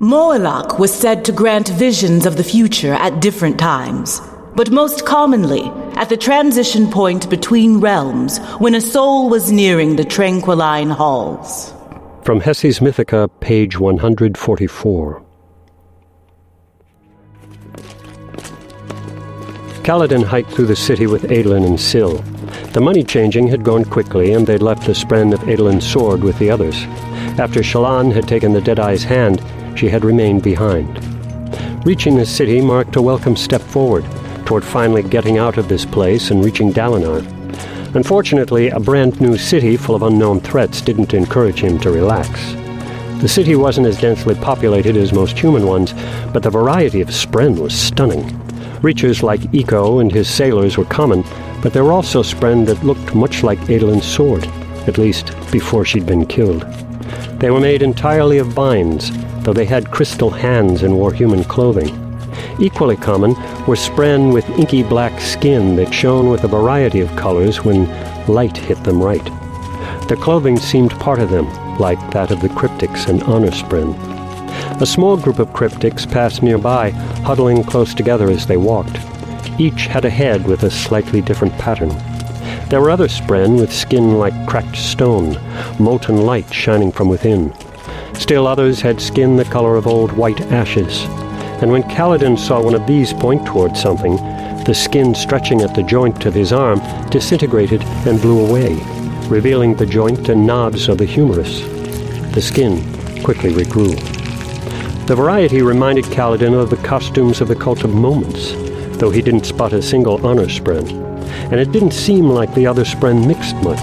Moelach was said to grant visions of the future at different times, but most commonly at the transition point between realms when a soul was nearing the Tranquiline Halls. From Hessi's Mythica, page 144. Kaladin hiked through the city with Adolin and Syl. The money changing had gone quickly, and they'd left the spren of Adolin's sword with the others. After Shallan had taken the Deadeye's hand, she had remained behind. Reaching the city marked a welcome step forward toward finally getting out of this place and reaching Dalinar. Unfortunately, a brand new city full of unknown threats didn't encourage him to relax. The city wasn't as densely populated as most human ones, but the variety of spren was stunning. Reachers like Ico and his sailors were common, but there were also spren that looked much like Adolin's sword, at least before she'd been killed. They were made entirely of vines, though they had crystal hands and wore human clothing. Equally common were spren with inky black skin that shone with a variety of colors when light hit them right. Their clothing seemed part of them, like that of the cryptics and honor spren. A small group of cryptics passed nearby, huddling close together as they walked. Each had a head with a slightly different pattern. There were other spren with skin like cracked stone, molten light shining from within. Still others had skin the color of old white ashes. And when Kaladin saw one of these point towards something, the skin stretching at the joint of his arm disintegrated and blew away, revealing the joint and knobs of the humerus. The skin quickly regrew. The variety reminded Kaladin of the costumes of the Cult of Moments, though he didn't spot a single honor spren. And it didn't seem like the other spren mixed much.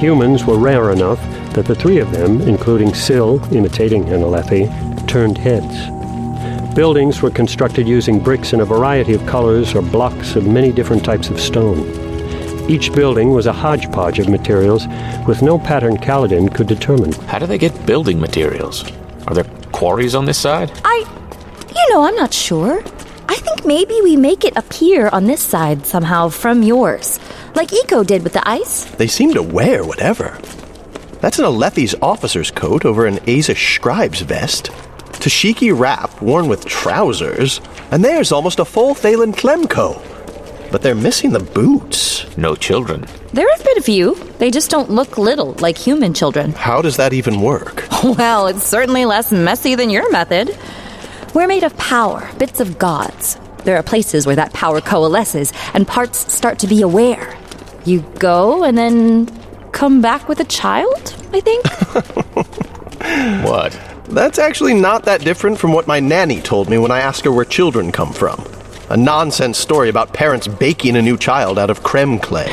Humans were rare enough that the three of them, including Syl, imitating an turned heads. Buildings were constructed using bricks in a variety of colors or blocks of many different types of stone. Each building was a hodgepodge of materials with no pattern Kaladin could determine. How do they get building materials? Are there quarries on this side? I. You know, I'm not sure. I think maybe we make it appear on this side somehow from yours. Like Ico did with the ice. They seem to wear whatever. That's an Alethi's officer's coat over an Azish scribe's vest. Tashikki wrap worn with trousers, and there's almost a full Thaylen Klemko. But they're missing the boots. No children. There have been a few. They just don't look little like human children. How does that even work? Well, it's certainly less messy than your method. We're made of power, bits of gods. There are places where that power coalesces and parts start to be aware. You go and then come back with a child, I think? What? That's actually not that different from what my nanny told me when I asked her where children come from. A nonsense story about parents baking a new child out of crem clay.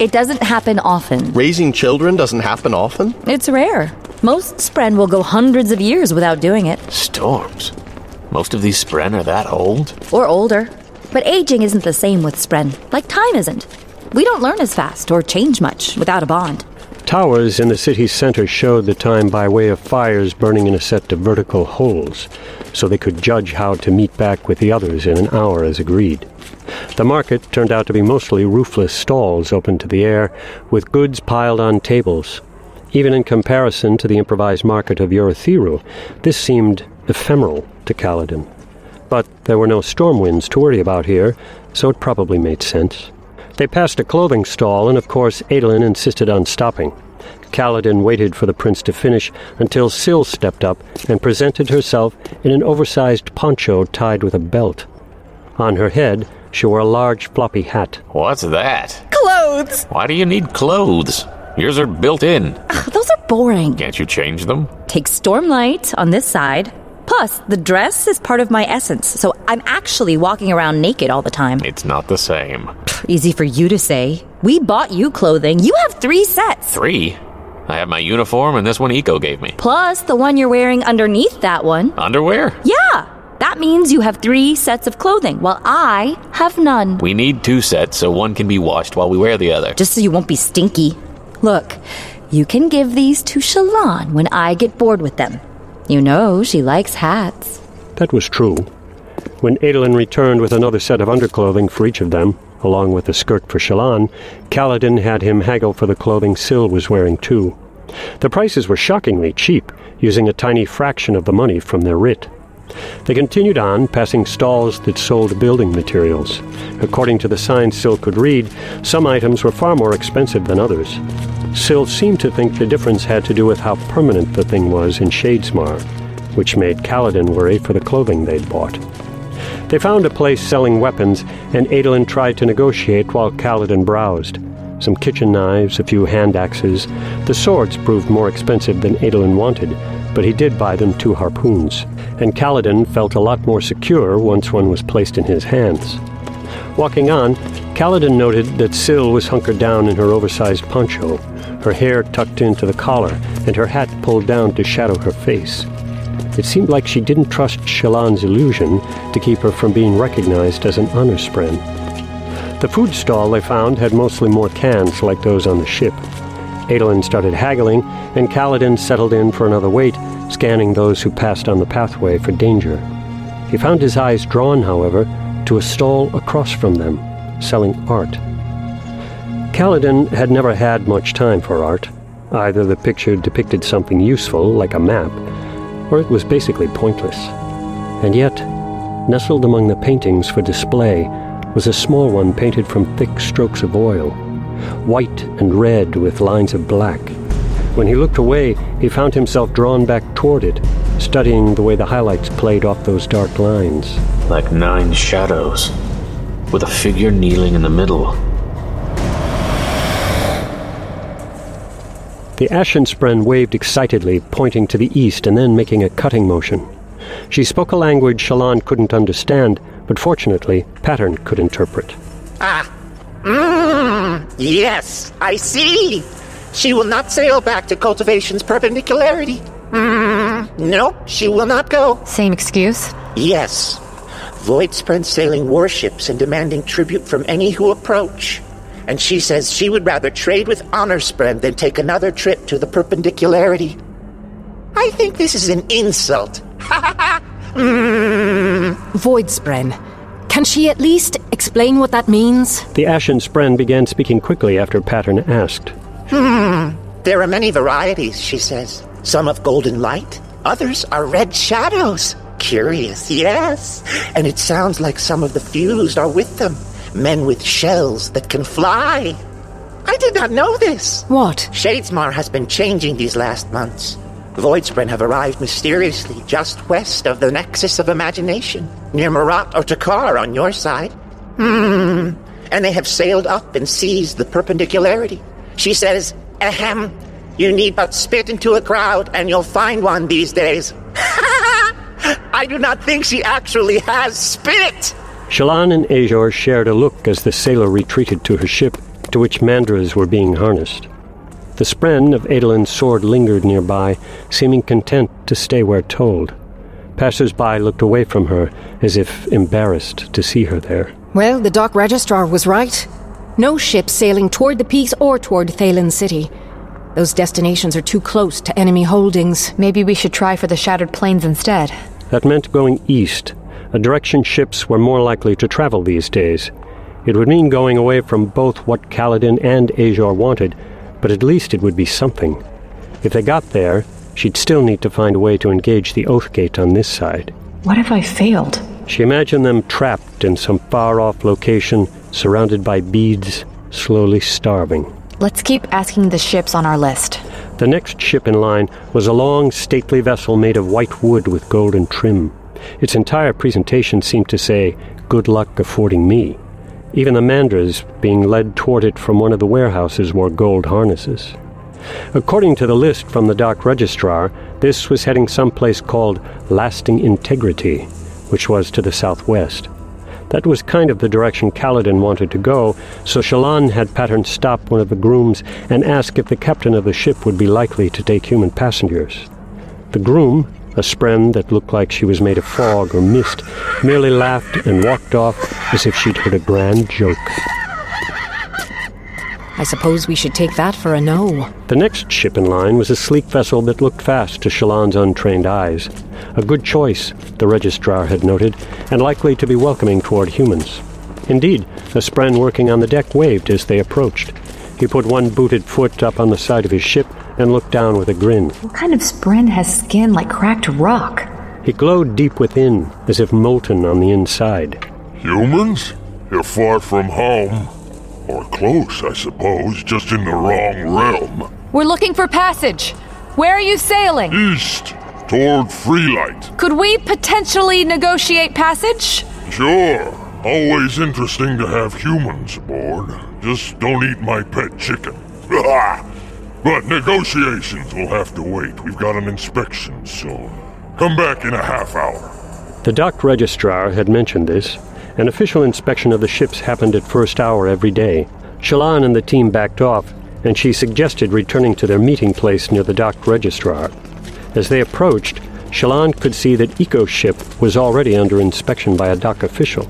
It doesn't happen often. Raising children doesn't happen often? It's rare. Most spren will go hundreds of years without doing it, Storms. Most of these spren are that old? or older. But aging isn't the same with spren, like time isn't. We don't learn as fast or change much without a bond. Towers in the city's center showed the time by way of fires burning in a set of vertical holes, so they could judge how to meet back with the others in an hour as agreed. The market turned out to be mostly roofless stalls open to the air, with goods piled on tables. Even in comparison to the improvised market of Urithiru, this seemed ephemeral to Kaladin. But there were no storm winds to worry about here, so it probably made sense. They passed a clothing stall, and of course Adolin insisted on stopping. Kaladin waited for the prince to finish until Syl stepped up and presented herself in an oversized poncho tied with a belt. On her head, she wore a large floppy hat. What's that? Clothes! Why do you need clothes? Yours are built in. Ugh, those are boring. Can't you change them? Take Stormlight on this side. Plus, the dress is part of my essence, so I'm actually walking around naked all the time. It's not the same. Easy for you to say. We bought you clothing. You have three sets. Three? I have my uniform and this one Ico gave me. Plus the one you're wearing underneath that one. Underwear? Yeah! That means you have three sets of clothing, while I have none. We need two sets so one can be washed while we wear the other. Just so you won't be stinky. Look, you can give these to Shallan when I get bored with them. You know she likes hats. That was true. When Adolin returned with another set of underclothing for each of them, along with a skirt for Shallan, Kaladin had him haggle for the clothing Syl was wearing too. The prices were shockingly cheap, using a tiny fraction of the money from their writ. They continued on, passing stalls that sold building materials. According to the signs Syl could read, some items were far more expensive than others. Syl seemed to think the difference had to do with how permanent the thing was in Shadesmar, which made Kaladin worry for the clothing they'd bought. They found a place selling weapons, and Adolin tried to negotiate while Kaladin browsed. Some kitchen knives, a few hand axes. The swords proved more expensive than Adolin wanted, but he did buy them two harpoons, and Kaladin felt a lot more secure once one was placed in his hands. Walking on, Kaladin noted that Syl was hunkered down in her oversized poncho, her hair tucked into the collar, and her hat pulled down to shadow her face. It seemed like she didn't trust Shallan's illusion to keep her from being recognized as an honor spren. The food stall they found had mostly more cans like those on the ship. Adolin started haggling, and Kaladin settled in for another wait, scanning those who passed on the pathway for danger. He found his eyes drawn, however, to a stall across from them, selling art. Kaladin had never had much time for art. Either the picture depicted something useful, like a map, or it was basically pointless. And yet, nestled among the paintings for display was a small one painted from thick strokes of oil, white and red with lines of black. When he looked away, he found himself drawn back toward it, studying the way the highlights played off those dark lines. Like nine shadows, with a figure kneeling in the middle. The Ashenspren waved excitedly, pointing to the east and then making a cutting motion. She spoke a language Shallan couldn't understand, but fortunately, Pattern could interpret. Ah. Mm, yes, I see. She will not sail back to cultivation's perpendicularity. Mm, nope, she will not go. Same excuse? Yes. Voidspren sailing warships and demanding tribute from any who approach and she says she would rather trade with Honor Honorspren than take another trip to the perpendicularity. I think this is an insult. mm. Voidspren. Can she at least explain what that means? The Ashen Spren began speaking quickly after Pattern asked. Hmm. There are many varieties, she says. Some of golden light, others are red shadows. Curious, yes. And it sounds like some of the fused are with them men with shells that can fly. I did not know this. What? Shadesmar has been changing these last months. Voidspren have arrived mysteriously just west of the Nexus of Imagination, near Marat or Tukar on your side. Hmm. And they have sailed up and seized the perpendicularity. She says, ahem, you need but spit into a crowd and you'll find one these days. I do not think she actually has spit! Shallan and Azure shared a look as the sailor retreated to her ship, to which mandras were being harnessed. The spren of Adolin's sword lingered nearby, seeming content to stay where told. Passers-by looked away from her, as if embarrassed to see her there. Well, the dock registrar was right. No ship sailing toward the peaks or toward Thaylen City. Those destinations are too close to enemy holdings. Maybe we should try for the Shattered Plains instead. That meant going east, a direction ships were more likely to travel these days. It would mean going away from both what Kaladin and Azure wanted, but at least it would be something. If they got there, she'd still need to find a way to engage the oath gate on this side. What if I failed? She imagined them trapped in some far off location, surrounded by beads, slowly starving. Let's keep asking the ships on our list. The next ship in line was a long, stately vessel made of white wood with golden trim. Its entire presentation seemed to say, Good luck affording me. Even the mandras being led toward it from one of the warehouses wore gold harnesses. According to the list from the dock registrar, this was heading someplace called Lasting Integrity, which was to the southwest. That was kind of the direction Kaladin wanted to go, so Shallan had Pattern stop one of the grooms and ask if the captain of the ship would be likely to take human passengers. The groom, a spren that looked like she was made of fog or mist, merely laughed and walked off as if she'd heard a grand joke. I suppose we should take that for a no. The next ship in line was a sleek vessel that looked fast to Shallan's untrained eyes. A good choice, the registrar had noted, and likely to be welcoming toward humans. Indeed, a spren working on the deck waved as they approached. He put one booted foot up on the side of his ship and looked down with a grin. What kind of spren has skin like cracked rock? He glowed deep within, as if molten on the inside. Humans? You're far from home. Or close, I suppose, just in the wrong realm. We're looking for passage. Where are you sailing? East, toward Freelight. Could we potentially negotiate passage? Sure. Always interesting to have humans aboard. Just don't eat my pet chicken. but negotiations will have to wait. We've got an inspection soon. Come back in a half hour. The dock registrar had mentioned this. An official inspection of the ships happened at first hour every day. Shallan and the team backed off, and she suggested returning to their meeting place near the dock registrar. As they approached, Shallan could see that Ico's ship was already under inspection by a dock official,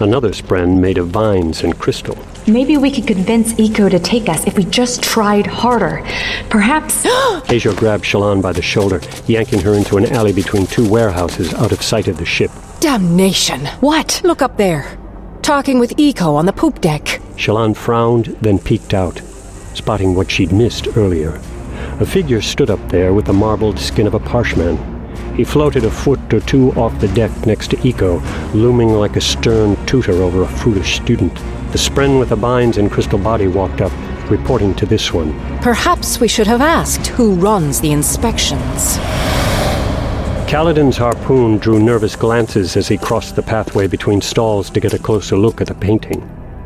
another spren made of vines and crystal. Maybe we could convince Ico to take us if we just tried harder. Perhaps. Azure grabbed Shallan by the shoulder, yanking her into an alley between two warehouses out of sight of the ship. Damnation! What? Look up there. Talking with Ico on the poop deck. Shallan frowned, then peeked out, spotting what she'd missed earlier. A figure stood up there with the marbled skin of a parshman. He floated a foot or two off the deck next to Ico, looming like a stern tutor over a foolish student. The spren with the binds and crystal body walked up, reporting to this one. Perhaps we should have asked who runs the inspections. Kaladin's harpoon drew nervous glances as he crossed the pathway between stalls to get a closer look at the painting.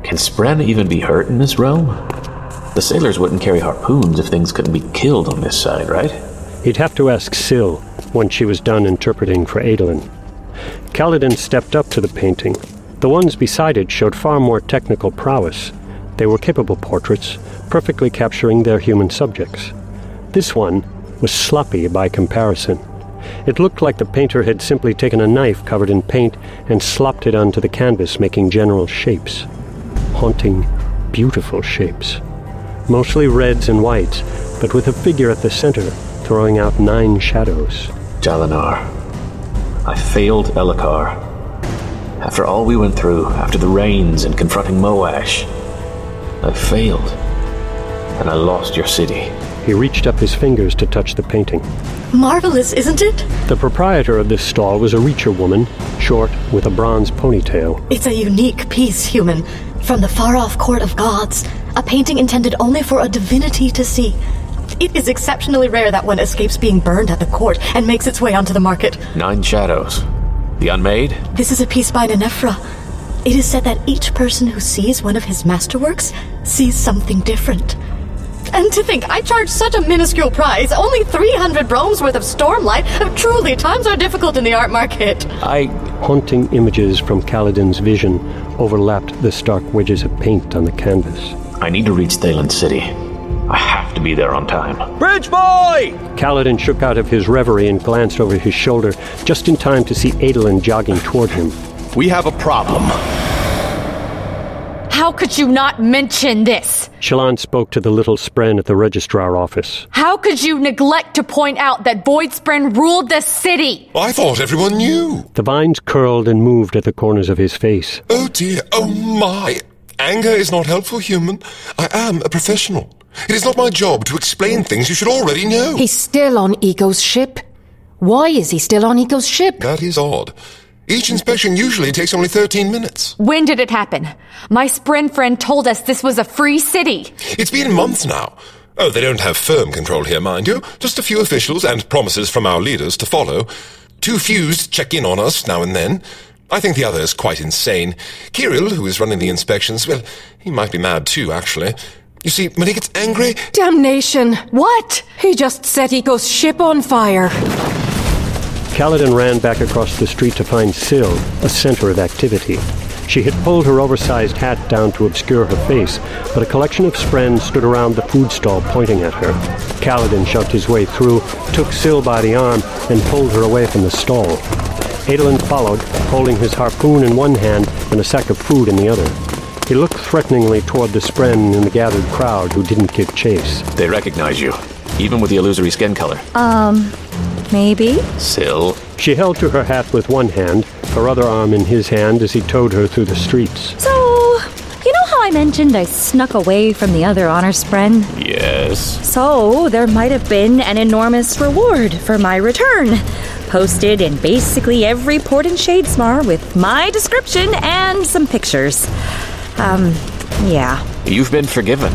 Can Spren even be hurt in this realm? The sailors wouldn't carry harpoons if things couldn't be killed on this side, right? He'd have to ask Syl when she was done interpreting for Adolin. Kaladin stepped up to the painting. The ones beside it showed far more technical prowess. They were capable portraits, perfectly capturing their human subjects. This one was sloppy by comparison. It looked like the painter had simply taken a knife covered in paint and slopped it onto the canvas, making general shapes. Haunting, beautiful shapes. Mostly reds and whites, but with a figure at the center, throwing out nine shadows. Dalinar. I failed Elhokar. After all we went through, after the rains and confronting Moash, I failed. And I lost your city. He reached up his fingers to touch the painting. Marvelous, isn't it? The proprietor of this stall was a Reacher woman, short, with a bronze ponytail. It's a unique piece, human. From the far off court of gods. A painting intended only for a divinity to see. It is exceptionally rare that one escapes being burned at the court and makes its way onto the market. Nine shadows. The unmade? This is a piece by Nenefra. It is said that each person who sees one of his masterworks sees something different. And to think I charge such a minuscule price, only 300 broams worth of stormlight. Oh, truly, times are difficult in the art market. I. Haunting images from Kaladin's vision overlapped the stark wedges of paint on the canvas. I need to reach Thaylen City. I have to be there on time. Bridge boy! Kaladin shook out of his reverie and glanced over his shoulder, just in time to see Adolin jogging toward him. We have a problem. How could you not mention this? Shallan spoke to the little spren at the registrar office. How could you neglect to point out that Void Spren ruled the city? I thought everyone knew. The vines curled and moved at the corners of his face. Oh dear, oh my. Anger is not helpful, human. I am a professional. It is not my job to explain things you should already know. He's still on Ico's ship. Why is he still on Ico's ship? That is odd. Each inspection usually takes only 13 minutes. When did it happen? My Spren friend told us this was a free city. It's been months now. Oh, they don't have firm control here, mind you. Just a few officials and promises from our leaders to follow. Two fused check in on us now and then. I think the other is quite insane. Kirill, who is running the inspections, well, he might be mad too, actually. You see, when he gets angry. Damnation! What? He just set Ico's ship on fire. Kaladin ran back across the street to find Syl, a center of activity. She had pulled her oversized hat down to obscure her face, but a collection of friends stood around the food stall pointing at her. Kaladin shoved his way through, took Syl by the arm, and pulled her away from the stall. Adolin followed, holding his harpoon in one hand and a sack of food in the other. He looked threateningly toward the spren in the gathered crowd who didn't give chase. They recognize you, even with the illusory skin color. Um, maybe? Syl. She held to her hat with one hand, her other arm in his hand as he towed her through the streets. So, you know how I mentioned I snuck away from the other honor spren? Yes. So, there might have been an enormous reward for my return. Posted in basically every port in Shadesmar with my description and some pictures. Um, yeah. You've been forgiven.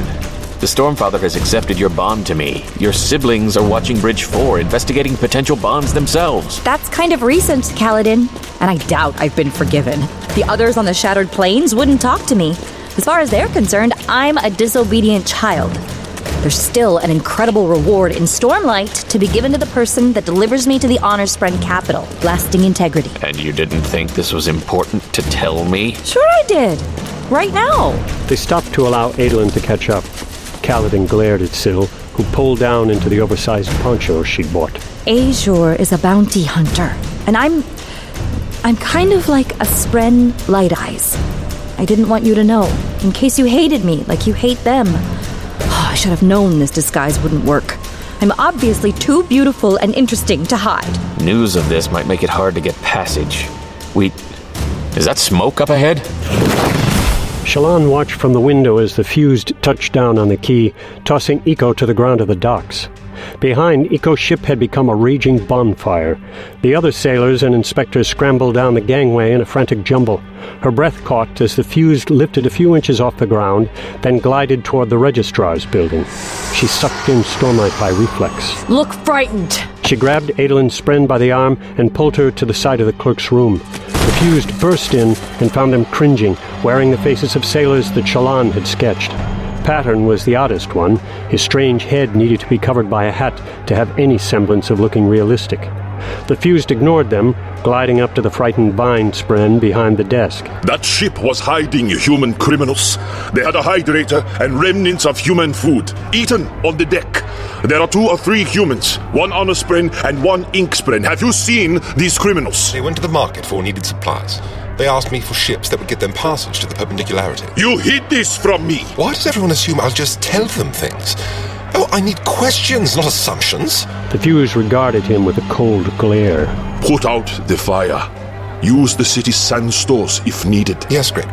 The Stormfather has accepted your bond to me. Your siblings are watching Bridge 4, investigating potential bonds themselves. That's kind of recent, Kaladin. And I doubt I've been forgiven. The others on the Shattered Plains wouldn't talk to me. As far as they're concerned, I'm a disobedient child. There's still an incredible reward in Stormlight to be given to the person that delivers me to the Honor Spren capital, Lasting Integrity. And you didn't think this was important to tell me? Sure, I did. Right now. They stopped to allow Adolin to catch up. Kaladin glared at Syl, who pulled down into the oversized poncho she'd bought. Azure is a bounty hunter, and I'm. I'm kind of like a Spren Light Eyes. I didn't want you to know, in case you hated me like you hate them. I should have known this disguise wouldn't work. I'm obviously too beautiful and interesting to hide. News of this might make it hard to get passage. We. Is that smoke up ahead? Shallan watched from the window as the fused touched down on the quay, tossing Ico to the ground of the docks. Behind, Ico's ship had become a raging bonfire. The other sailors and inspectors scrambled down the gangway in a frantic jumble. Her breath caught as the fused lifted a few inches off the ground, then glided toward the registrar's building. She sucked in Stormlight by reflex. Look frightened. She grabbed Adolin Spren by the arm and pulled her to the side of the clerk's room. The fused burst in and found them cringing, wearing the faces of sailors that Shallan had sketched. Pattern was the oddest one. His strange head needed to be covered by a hat to have any semblance of looking realistic. The fused ignored them, gliding up to the frightened Vine Spren behind the desk. That ship was hiding human criminals. They had a hydrator and remnants of human food, eaten on the deck. There are two or three humans, one honor spren and one ink spren. Have you seen these criminals? They went to the market for needed supplies. They asked me for ships that would get them passage to the perpendicularity. You hid this from me! Why does everyone assume I'll just tell them things? Oh, I need questions, not assumptions. The viewers regarded him with a cold glare. Put out the fire. Use the city's sand stores if needed. Yes, Greg.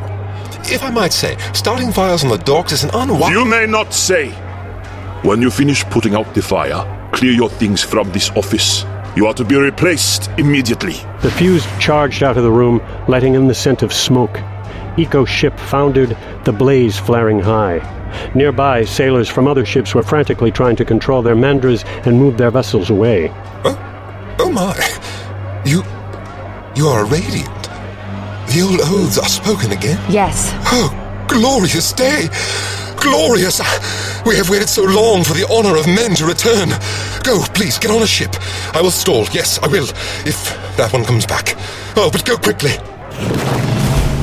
If I might say, starting fires on the docks is an unwise. You may not say. When you finish putting out the fire, clear your things from this office. You are to be replaced immediately. The fuse charged out of the room, letting in the scent of smoke. Ico's ship foundered, the blaze flaring high. Nearby, sailors from other ships were frantically trying to control their mandras and move their vessels away. Oh, oh my. You. You are radiant. The old oaths are spoken again? Yes. Oh, glorious day! Glorious! We have waited so long for the honor of men to return. Go, please, get on a ship. I will stall, yes, I will, if that one comes back. Oh, but go quickly.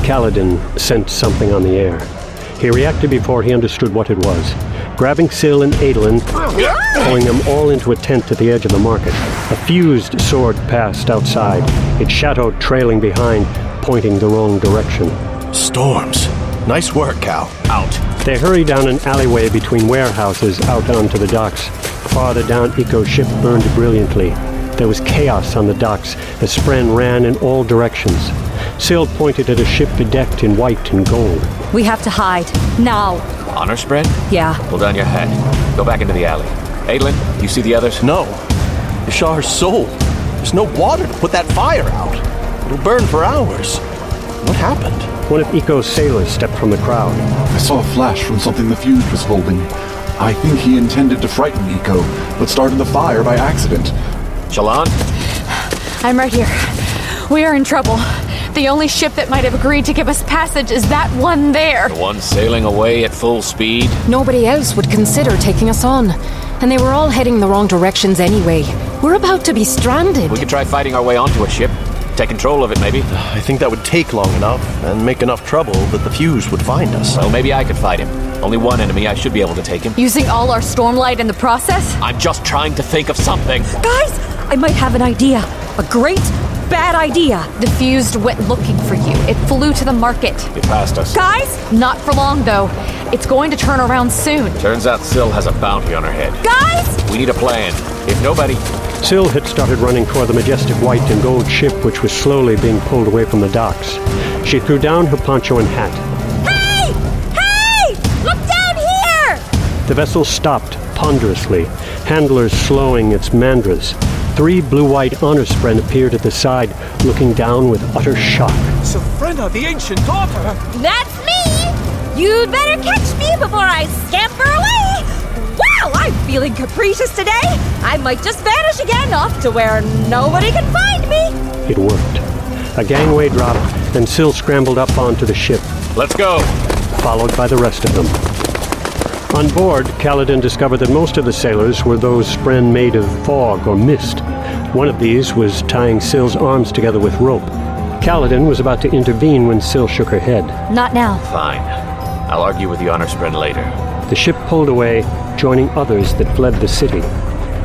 Kaladin sensed something on the air. He reacted before he understood what it was. Grabbing Syl and Adolin, pulling them all into a tent at the edge of the market. A fused sword passed outside, its shadow trailing behind, pointing the wrong direction. Storms. Nice work, Kal. Out. They hurried down an alleyway between warehouses out onto the docks. Farther down, Ico's ship burned brilliantly. There was chaos on the docks as Spren ran in all directions. Syl pointed at a ship bedecked in white and gold. We have to hide. Now. Honor spread? Yeah. Pull down your hat. Go back into the alley. Adolin, you see the others? No. The Ishar's sold. There's no water to put that fire out. It'll burn for hours. What happened? One of Ico's sailors stepped from the crowd. I saw a flash from something the fuse was holding. I think he intended to frighten Ico, but started the fire by accident. Shallan? I'm right here. We are in trouble. The only ship that might have agreed to give us passage is that one there. The one sailing away at full speed? Nobody else would consider taking us on. And they were all heading the wrong directions anyway. We're about to be stranded. We could try fighting our way onto a ship. Take control of it, maybe. I think that would take long enough and make enough trouble that the fuse would find us. Well, maybe I could fight him. Only one enemy, I should be able to take him. Using all our stormlight in the process? I'm just trying to think of something. Guys, I might have an idea. A great, bad idea. The fused went looking for you. It flew to the market. It passed us. Guys? Not for long, though. It's going to turn around soon. Turns out Syl has a bounty on her head. Guys! We need a plan. If nobody. Syl had started running toward the majestic white and gold ship which was slowly being pulled away from the docks. She threw down her poncho and hat. Hey! Hey! Look down here! The vessel stopped ponderously, handlers slowing its mandras. Three blue-white honor spren appeared at the side, looking down with utter shock. Sylphrena, the ancient daughter! That's me! You'd better catch me before I scamper away! Wow, I'm feeling capricious today! I might just vanish again off to where nobody can find me! It worked. A gangway dropped, and Syl scrambled up onto the ship. Let's go! Followed by the rest of them. On board, Kaladin discovered that most of the sailors were those spren made of fog or mist. One of these was tying Syl's arms together with rope. Kaladin was about to intervene when Syl shook her head. Not now. Fine. I'll argue with the honor spren later. The ship pulled away, joining others that fled the city.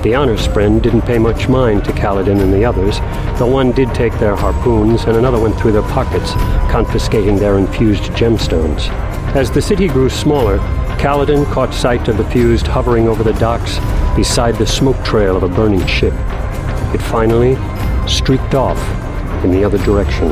The honor spren didn't pay much mind to Kaladin and the others, though one did take their harpoons and another went through their pockets, confiscating their infused gemstones. As the city grew smaller, Kaladin caught sight of the fused hovering over the docks beside the smoke trail of a burning ship. It finally streaked off in the other direction.